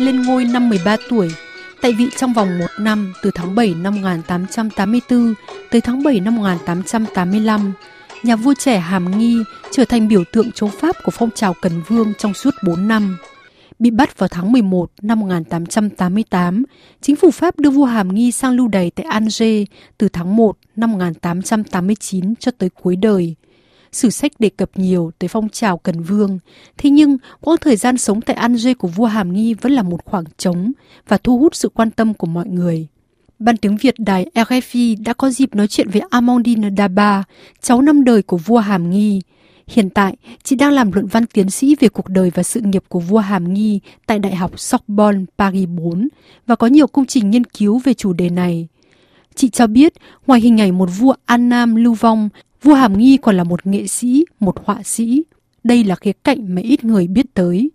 13 tuổi, tại vị trong vòng một năm từ tháng 7 năm 1884 tới tháng 7 năm 1885. Nhà vua trẻ Hàm Nghi trở thành biểu tượng chống Pháp của phong trào Cần Vương trong suốt 4 năm. Bị bắt vào tháng 11 năm 1888, chính phủ Pháp đưa vua Hàm Nghi sang lưu đày tại Alger từ tháng 1 năm 1889 cho tới cuối đời. Sử sách đề cập nhiều tới phong trào Cần Vương, thế nhưng quãng thời gian sống tại Alger của vua Hàm Nghi vẫn là một khoảng trống và thu hút sự quan tâm của mọi người. Ban tiếng Việt đài RFI đã có dịp nói chuyện với Amandine Daba, cháu năm đời của vua Hàm Nghi. Hiện tại, chị đang làm luận văn tiến sĩ về cuộc đời và sự nghiệp của vua Hàm Nghi tại Đại học Sorbonne Paris 4 và có nhiều công trình nghiên cứu về chủ đề này. Chị cho biết, ngoài hình ảnh một vua An Nam lưu vong, vua Hàm Nghi còn là một nghệ sĩ, một họa sĩ. Đây là khía cạnh mà ít người biết tới.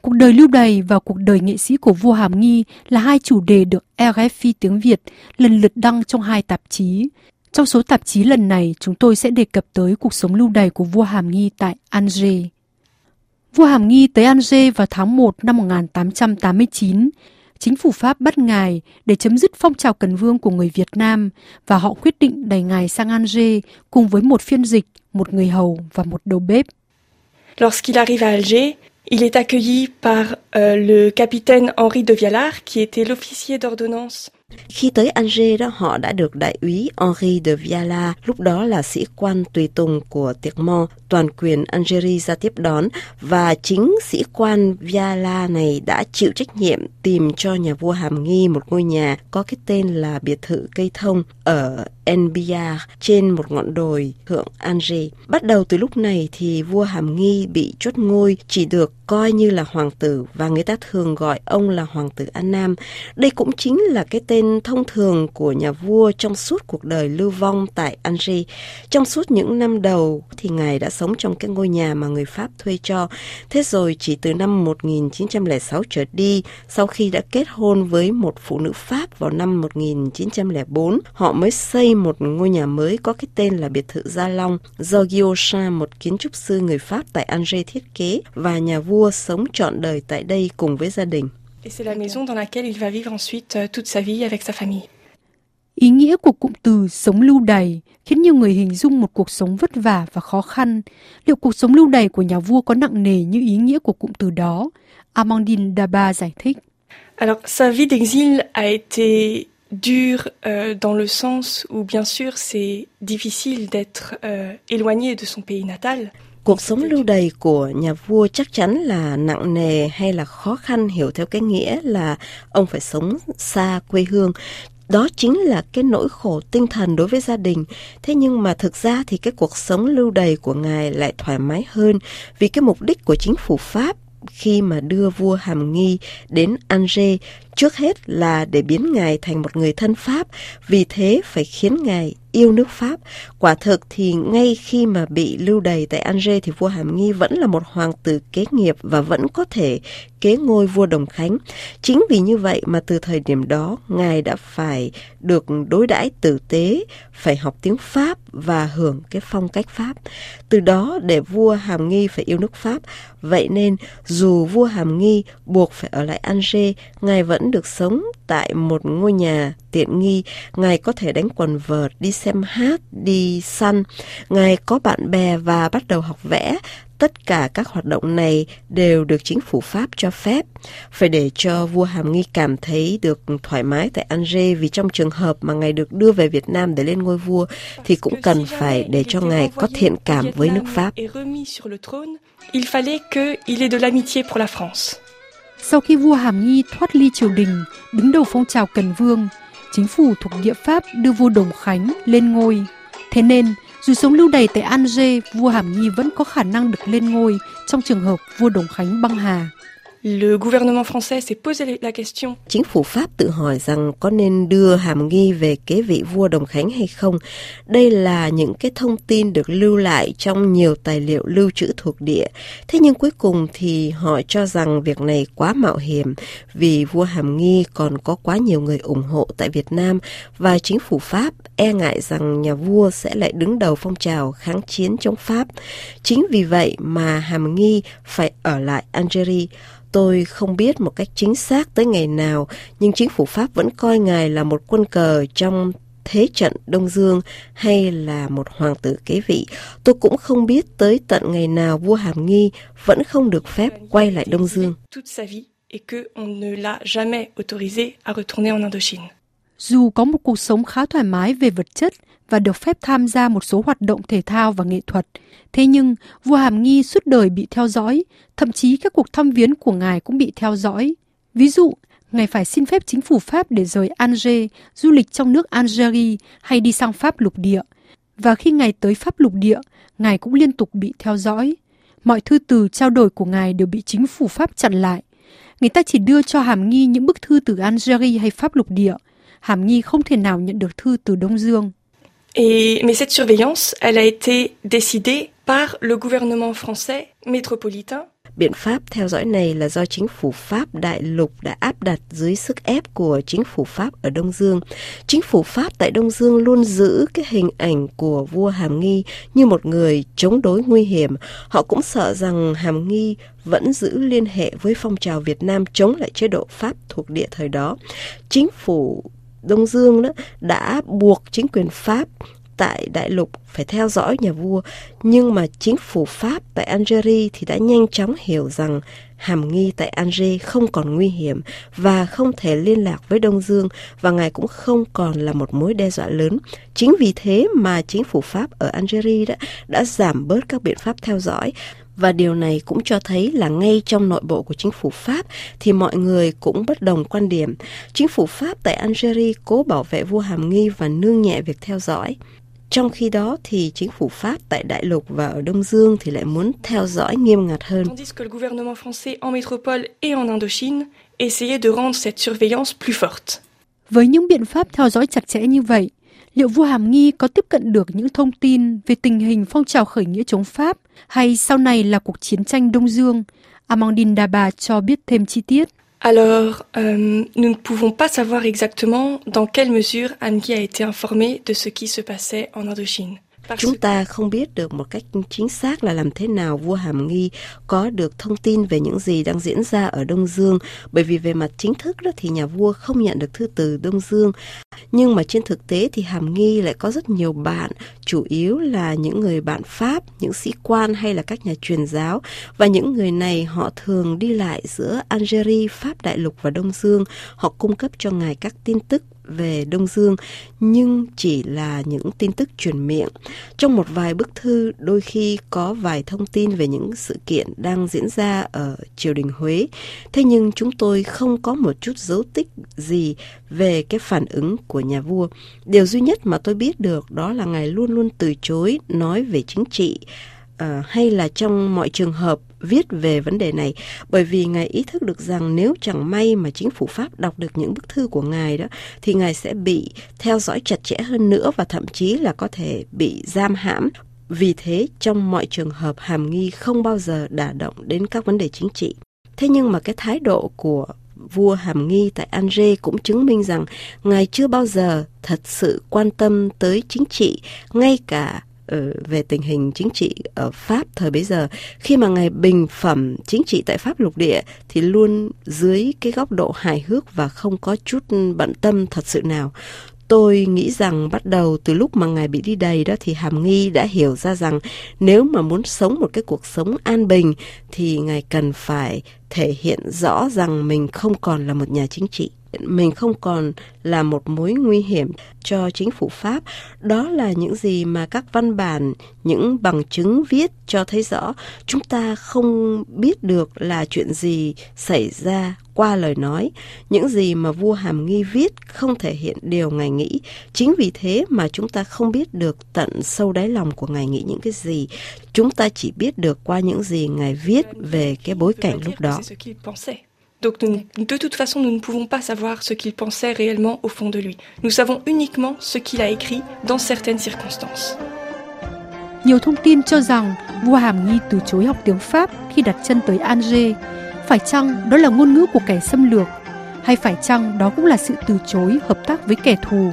Cuộc đời lưu đày và cuộc đời nghệ sĩ của vua Hàm Nghi là hai chủ đề được RFI tiếng Việt lần lượt đăng trong hai tạp chí. Trong số tạp chí lần này, chúng tôi sẽ đề cập tới cuộc sống lưu đày của vua Hàm Nghi tại Alger. Vua Hàm Nghi tới Alger vào tháng 1 năm 1889. Chính phủ Pháp bắt ngài để chấm dứt phong trào cần vương của người Việt Nam và họ quyết định đẩy ngài sang Alger cùng với một phiên dịch, một người hầu và một đầu bếp. Lorsqu'il arrive à Alger, Il est accueilli par euh, le capitaine Henri de Vialard, qui était l'officier d'ordonnance khi tới Alger đó họ đã được đại úy Henri de Viala, lúc đó là sĩ quan tùy tùng của Tiệc Mo, toàn quyền Algeria ra tiếp đón và chính sĩ quan Viala này đã chịu trách nhiệm tìm cho nhà vua Hàm Nghi một ngôi nhà có cái tên là biệt thự cây thông ở Enbia trên một ngọn đồi thượng Alger. Bắt đầu từ lúc này thì vua Hàm Nghi bị chốt ngôi chỉ được coi như là hoàng tử và người ta thường gọi ông là hoàng tử An Nam. Đây cũng chính là cái tên thông thường của nhà vua trong suốt cuộc đời lưu vong tại Alger. Trong suốt những năm đầu thì ngài đã sống trong cái ngôi nhà mà người Pháp thuê cho. Thế rồi chỉ từ năm 1906 trở đi, sau khi đã kết hôn với một phụ nữ Pháp vào năm 1904, họ mới xây một ngôi nhà mới có cái tên là biệt thự Gia Long do Guillaume, một kiến trúc sư người Pháp tại Alger thiết kế và nhà vua sống trọn đời tại đây cùng với gia đình. Et c'est la maison dans laquelle il va vivre ensuite euh, toute sa vie avec sa famille. Ý nghĩa của cụm từ sống lưu đày khiến nhiều người hình dung một cuộc sống vất vả và khó khăn. Liệu cuộc sống lưu đày của nhà vua có nặng nề như ý nghĩa của cụm từ đó? Amandine Daba giải thích. Alors, sa vie d'exil a été dure euh, dans le sens où, bien sûr, c'est difficile d'être euh, éloigné de son pays natal. Cuộc sống lưu đày của nhà vua chắc chắn là nặng nề hay là khó khăn hiểu theo cái nghĩa là ông phải sống xa quê hương. Đó chính là cái nỗi khổ tinh thần đối với gia đình. Thế nhưng mà thực ra thì cái cuộc sống lưu đày của ngài lại thoải mái hơn vì cái mục đích của chính phủ pháp khi mà đưa vua hàm nghi đến Alger trước hết là để biến ngài thành một người thân Pháp, vì thế phải khiến ngài yêu nước Pháp. Quả thực thì ngay khi mà bị lưu đày tại Angers thì vua Hàm Nghi vẫn là một hoàng tử kế nghiệp và vẫn có thể kế ngôi vua Đồng Khánh. Chính vì như vậy mà từ thời điểm đó, ngài đã phải được đối đãi tử tế, phải học tiếng Pháp và hưởng cái phong cách Pháp. Từ đó để vua Hàm Nghi phải yêu nước Pháp. Vậy nên dù vua Hàm Nghi buộc phải ở lại Angers, ngài vẫn được sống tại một ngôi nhà tiện nghi, ngài có thể đánh quần vợt, đi xem hát, đi săn. Ngài có bạn bè và bắt đầu học vẽ. Tất cả các hoạt động này đều được chính phủ Pháp cho phép. Phải để cho vua Hàm Nghi cảm thấy được thoải mái tại Alger vì trong trường hợp mà ngài được đưa về Việt Nam để lên ngôi vua thì cũng cần phải để cho ngài có thiện cảm với nước Pháp. Il fallait qu'il ait de l'amitié pour la France. Sau khi vua Hàm Nghi thoát ly triều đình, đứng đầu phong trào Cần Vương, chính phủ thuộc địa Pháp đưa vua Đồng Khánh lên ngôi. Thế nên, dù sống lưu đày tại Alger, vua Hàm Nghi vẫn có khả năng được lên ngôi trong trường hợp vua Đồng Khánh băng hà. Le gouvernement français s'est posé la question. Chính phủ Pháp tự hỏi rằng có nên đưa Hàm Nghi về kế vị vua Đồng Khánh hay không. Đây là những cái thông tin được lưu lại trong nhiều tài liệu lưu trữ thuộc địa. Thế nhưng cuối cùng thì họ cho rằng việc này quá mạo hiểm vì vua Hàm Nghi còn có quá nhiều người ủng hộ tại Việt Nam và chính phủ Pháp e ngại rằng nhà vua sẽ lại đứng đầu phong trào kháng chiến chống Pháp. Chính vì vậy mà Hàm Nghi phải ở lại Algeria Tôi không biết một cách chính xác tới ngày nào, nhưng chính phủ Pháp vẫn coi ngài là một quân cờ trong thế trận Đông Dương hay là một hoàng tử kế vị. Tôi cũng không biết tới tận ngày nào vua Hàm Nghi vẫn không được phép quay lại Đông Dương. Dù có một cuộc sống khá thoải mái về vật chất và được phép tham gia một số hoạt động thể thao và nghệ thuật, thế nhưng vua Hàm Nghi suốt đời bị theo dõi, thậm chí các cuộc thăm viếng của ngài cũng bị theo dõi. Ví dụ, ngài phải xin phép chính phủ Pháp để rời Alger, du lịch trong nước Algeria hay đi sang Pháp lục địa. Và khi ngài tới Pháp lục địa, ngài cũng liên tục bị theo dõi. Mọi thư từ trao đổi của ngài đều bị chính phủ Pháp chặn lại. Người ta chỉ đưa cho Hàm Nghi những bức thư từ Algeria hay Pháp lục địa. Hàm Nghi không thể nào nhận được thư từ Đông Dương. Et, mais cette surveillance, elle a été décidée par le gouvernement français métropolitain Biện pháp theo dõi này là do chính phủ Pháp đại lục đã áp đặt dưới sức ép của chính phủ Pháp ở Đông Dương. Chính phủ Pháp tại Đông Dương luôn giữ cái hình ảnh của vua Hàm Nghi như một người chống đối nguy hiểm. Họ cũng sợ rằng Hàm Nghi vẫn giữ liên hệ với phong trào Việt Nam chống lại chế độ Pháp thuộc địa thời đó. Chính phủ Đông Dương đó đã buộc chính quyền Pháp tại đại lục phải theo dõi nhà vua, nhưng mà chính phủ Pháp tại Algeria thì đã nhanh chóng hiểu rằng hàm nghi tại Alger không còn nguy hiểm và không thể liên lạc với Đông Dương và ngài cũng không còn là một mối đe dọa lớn. Chính vì thế mà chính phủ Pháp ở Algeria đã, đã giảm bớt các biện pháp theo dõi và điều này cũng cho thấy là ngay trong nội bộ của chính phủ Pháp thì mọi người cũng bất đồng quan điểm. Chính phủ Pháp tại Algeria cố bảo vệ vua Hàm Nghi và nương nhẹ việc theo dõi. Trong khi đó thì chính phủ Pháp tại Đại Lục và ở Đông Dương thì lại muốn theo dõi nghiêm ngặt hơn. Tandis que le gouvernement français en métropole et en Indochine essayait de rendre cette surveillance plus forte. Với những biện pháp theo dõi chặt chẽ như vậy, liệu vua Hàm Nghi có tiếp cận được những thông tin về tình hình phong trào khởi nghĩa chống Pháp hay sau này là cuộc chiến tranh Đông Dương? Amandine Daba cho biết thêm chi tiết. Alors, euh, nous ne pouvons pas savoir exactement dans quelle mesure Amgi a été informé de ce qui se passait en Indochine. Chúng ta không biết được một cách chính xác là làm thế nào vua Hàm Nghi có được thông tin về những gì đang diễn ra ở Đông Dương, bởi vì về mặt chính thức đó thì nhà vua không nhận được thư từ Đông Dương. Nhưng mà trên thực tế thì Hàm Nghi lại có rất nhiều bạn, chủ yếu là những người bạn Pháp, những sĩ quan hay là các nhà truyền giáo. Và những người này họ thường đi lại giữa Algeria, Pháp Đại Lục và Đông Dương. Họ cung cấp cho ngài các tin tức về Đông Dương, nhưng chỉ là những tin tức truyền miệng. Trong một vài bức thư, đôi khi có vài thông tin về những sự kiện đang diễn ra ở triều đình Huế. Thế nhưng chúng tôi không có một chút dấu tích gì về cái phản ứng của nhà vua. Điều duy nhất mà tôi biết được đó là ngài luôn luôn từ chối nói về chính trị uh, hay là trong mọi trường hợp viết về vấn đề này. Bởi vì ngài ý thức được rằng nếu chẳng may mà chính phủ Pháp đọc được những bức thư của ngài đó, thì ngài sẽ bị theo dõi chặt chẽ hơn nữa và thậm chí là có thể bị giam hãm. Vì thế, trong mọi trường hợp, hàm nghi không bao giờ đả động đến các vấn đề chính trị. Thế nhưng mà cái thái độ của vua hàm nghi tại Alger cũng chứng minh rằng ngài chưa bao giờ thật sự quan tâm tới chính trị, ngay cả Ờ, về tình hình chính trị ở Pháp thời bấy giờ, khi mà ngài bình phẩm chính trị tại Pháp lục địa thì luôn dưới cái góc độ hài hước và không có chút bận tâm thật sự nào. Tôi nghĩ rằng bắt đầu từ lúc mà ngài bị đi đầy đó thì hàm nghi đã hiểu ra rằng nếu mà muốn sống một cái cuộc sống an bình thì ngài cần phải thể hiện rõ rằng mình không còn là một nhà chính trị mình không còn là một mối nguy hiểm cho chính phủ Pháp. Đó là những gì mà các văn bản, những bằng chứng viết cho thấy rõ. Chúng ta không biết được là chuyện gì xảy ra qua lời nói. Những gì mà vua Hàm Nghi viết không thể hiện điều ngài nghĩ. Chính vì thế mà chúng ta không biết được tận sâu đáy lòng của ngài nghĩ những cái gì. Chúng ta chỉ biết được qua những gì ngài viết về cái bối cảnh lúc đó. Donc nous, de toute façon, nous ne pouvons pas savoir ce qu'il pensait réellement au fond de lui. Nous savons uniquement ce qu'il a écrit dans certaines circonstances. Nhiều thông tin cho rằng vua Hàm Nghi từ chối học tiếng Pháp khi đặt chân tới Alger. Phải chăng đó là ngôn ngữ của kẻ xâm lược? Hay phải chăng đó cũng là sự từ chối hợp tác với kẻ thù?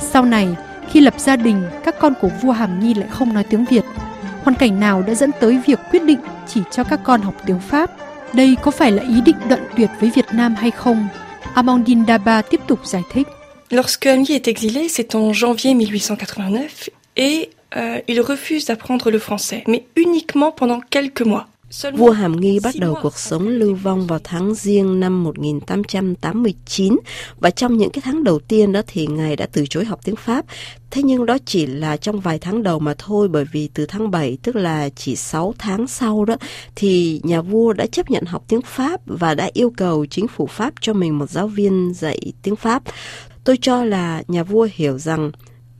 Sau này, khi lập gia đình, các con của vua Hàm Nghi lại không nói tiếng Việt. Hoàn cảnh nào đã dẫn tới việc quyết định chỉ cho các con học tiếng Pháp Lorsque Hamgui est exilé, c'est en janvier 1889 et euh, il refuse d'apprendre le français, mais uniquement pendant quelques mois. Vua Hàm Nghi bắt đầu cuộc sống lưu vong vào tháng riêng năm 1889 và trong những cái tháng đầu tiên đó thì ngài đã từ chối học tiếng Pháp. Thế nhưng đó chỉ là trong vài tháng đầu mà thôi bởi vì từ tháng 7 tức là chỉ 6 tháng sau đó thì nhà vua đã chấp nhận học tiếng Pháp và đã yêu cầu chính phủ Pháp cho mình một giáo viên dạy tiếng Pháp. Tôi cho là nhà vua hiểu rằng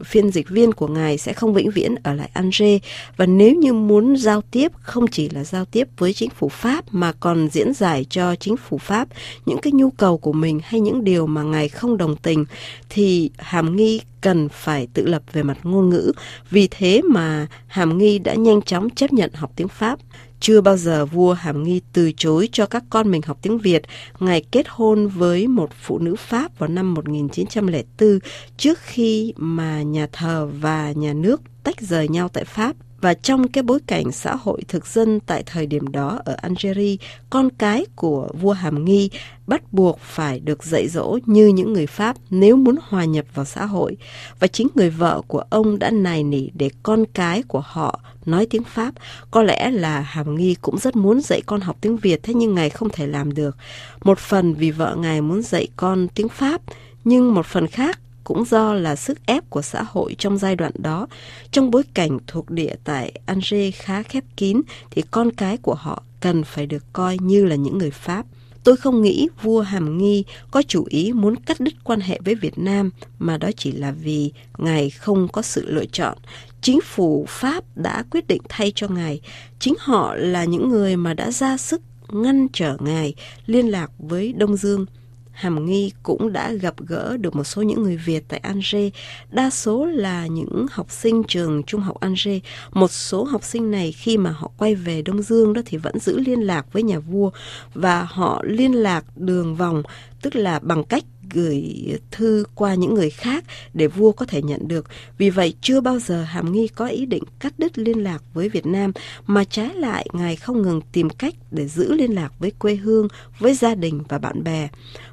phiên dịch viên của ngài sẽ không vĩnh viễn ở lại Alger. Và nếu như muốn giao tiếp, không chỉ là giao tiếp với chính phủ Pháp mà còn diễn giải cho chính phủ Pháp những cái nhu cầu của mình hay những điều mà ngài không đồng tình, thì Hàm Nghi cần phải tự lập về mặt ngôn ngữ. Vì thế mà Hàm Nghi đã nhanh chóng chấp nhận học tiếng Pháp. Chưa bao giờ vua Hàm Nghi từ chối cho các con mình học tiếng Việt. Ngài kết hôn với một phụ nữ Pháp vào năm 1904 trước khi mà nhà thờ và nhà nước tách rời nhau tại Pháp và trong cái bối cảnh xã hội thực dân tại thời điểm đó ở Algeria, con cái của vua Hàm Nghi bắt buộc phải được dạy dỗ như những người Pháp nếu muốn hòa nhập vào xã hội. Và chính người vợ của ông đã nài nỉ để con cái của họ nói tiếng Pháp. Có lẽ là Hàm Nghi cũng rất muốn dạy con học tiếng Việt, thế nhưng ngài không thể làm được. Một phần vì vợ ngài muốn dạy con tiếng Pháp, nhưng một phần khác cũng do là sức ép của xã hội trong giai đoạn đó. Trong bối cảnh thuộc địa tại Alger khá khép kín, thì con cái của họ cần phải được coi như là những người Pháp. Tôi không nghĩ vua Hàm Nghi có chủ ý muốn cắt đứt quan hệ với Việt Nam, mà đó chỉ là vì ngài không có sự lựa chọn. Chính phủ Pháp đã quyết định thay cho ngài. Chính họ là những người mà đã ra sức ngăn trở ngài liên lạc với Đông Dương. Hàm Nghi cũng đã gặp gỡ được một số những người Việt tại Alger, đa số là những học sinh trường trung học Alger. Một số học sinh này khi mà họ quay về Đông Dương đó thì vẫn giữ liên lạc với nhà vua và họ liên lạc đường vòng, tức là bằng cách gửi thư qua những người khác để vua có thể nhận được. Vì vậy chưa bao giờ Hàm Nghi có ý định cắt đứt liên lạc với Việt Nam mà trái lại ngài không ngừng tìm cách để giữ liên lạc với quê hương, với gia đình và bạn bè.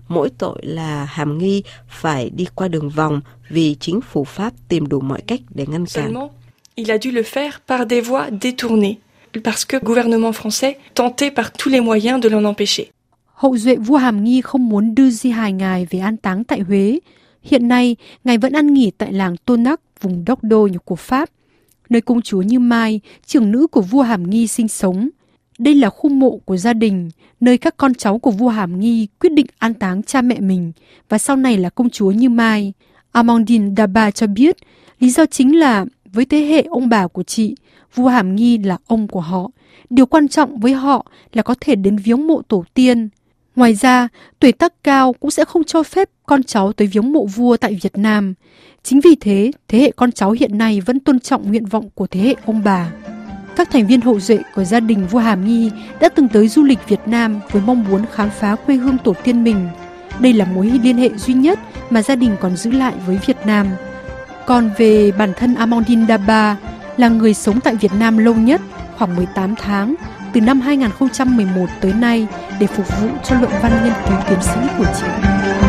Mỗi tội là Hàm Nghi phải đi qua đường vòng vì chính phủ Pháp tìm đủ mọi cách để ngăn cản. Il a dû le faire par des voies détournées parce que gouvernement français tentait par tous les moyens de l'en empêcher. Hậu duệ vua Hàm Nghi không muốn đưa di hài ngài về an táng tại Huế. Hiện nay, ngài vẫn ăn nghỉ tại làng Tôn Nắc, vùng Đốc Đô của Pháp, nơi công chúa Như Mai, trưởng nữ của vua Hàm Nghi sinh sống. Đây là khu mộ của gia đình, nơi các con cháu của vua Hàm Nghi quyết định an táng cha mẹ mình và sau này là công chúa Như Mai. Amandine Daba cho biết, lý do chính là với thế hệ ông bà của chị, vua Hàm Nghi là ông của họ. Điều quan trọng với họ là có thể đến viếng mộ tổ tiên. Ngoài ra, tuổi tác cao cũng sẽ không cho phép con cháu tới viếng mộ vua tại Việt Nam. Chính vì thế, thế hệ con cháu hiện nay vẫn tôn trọng nguyện vọng của thế hệ ông bà. Các thành viên hậu duệ của gia đình vua Hàm Nghi đã từng tới du lịch Việt Nam với mong muốn khám phá quê hương tổ tiên mình. Đây là mối liên hệ duy nhất mà gia đình còn giữ lại với Việt Nam. Còn về bản thân Amandine Daba là người sống tại Việt Nam lâu nhất, khoảng 18 tháng, từ năm 2011 tới nay để phục vụ cho luận văn nghiên cứu tiến sĩ của chị.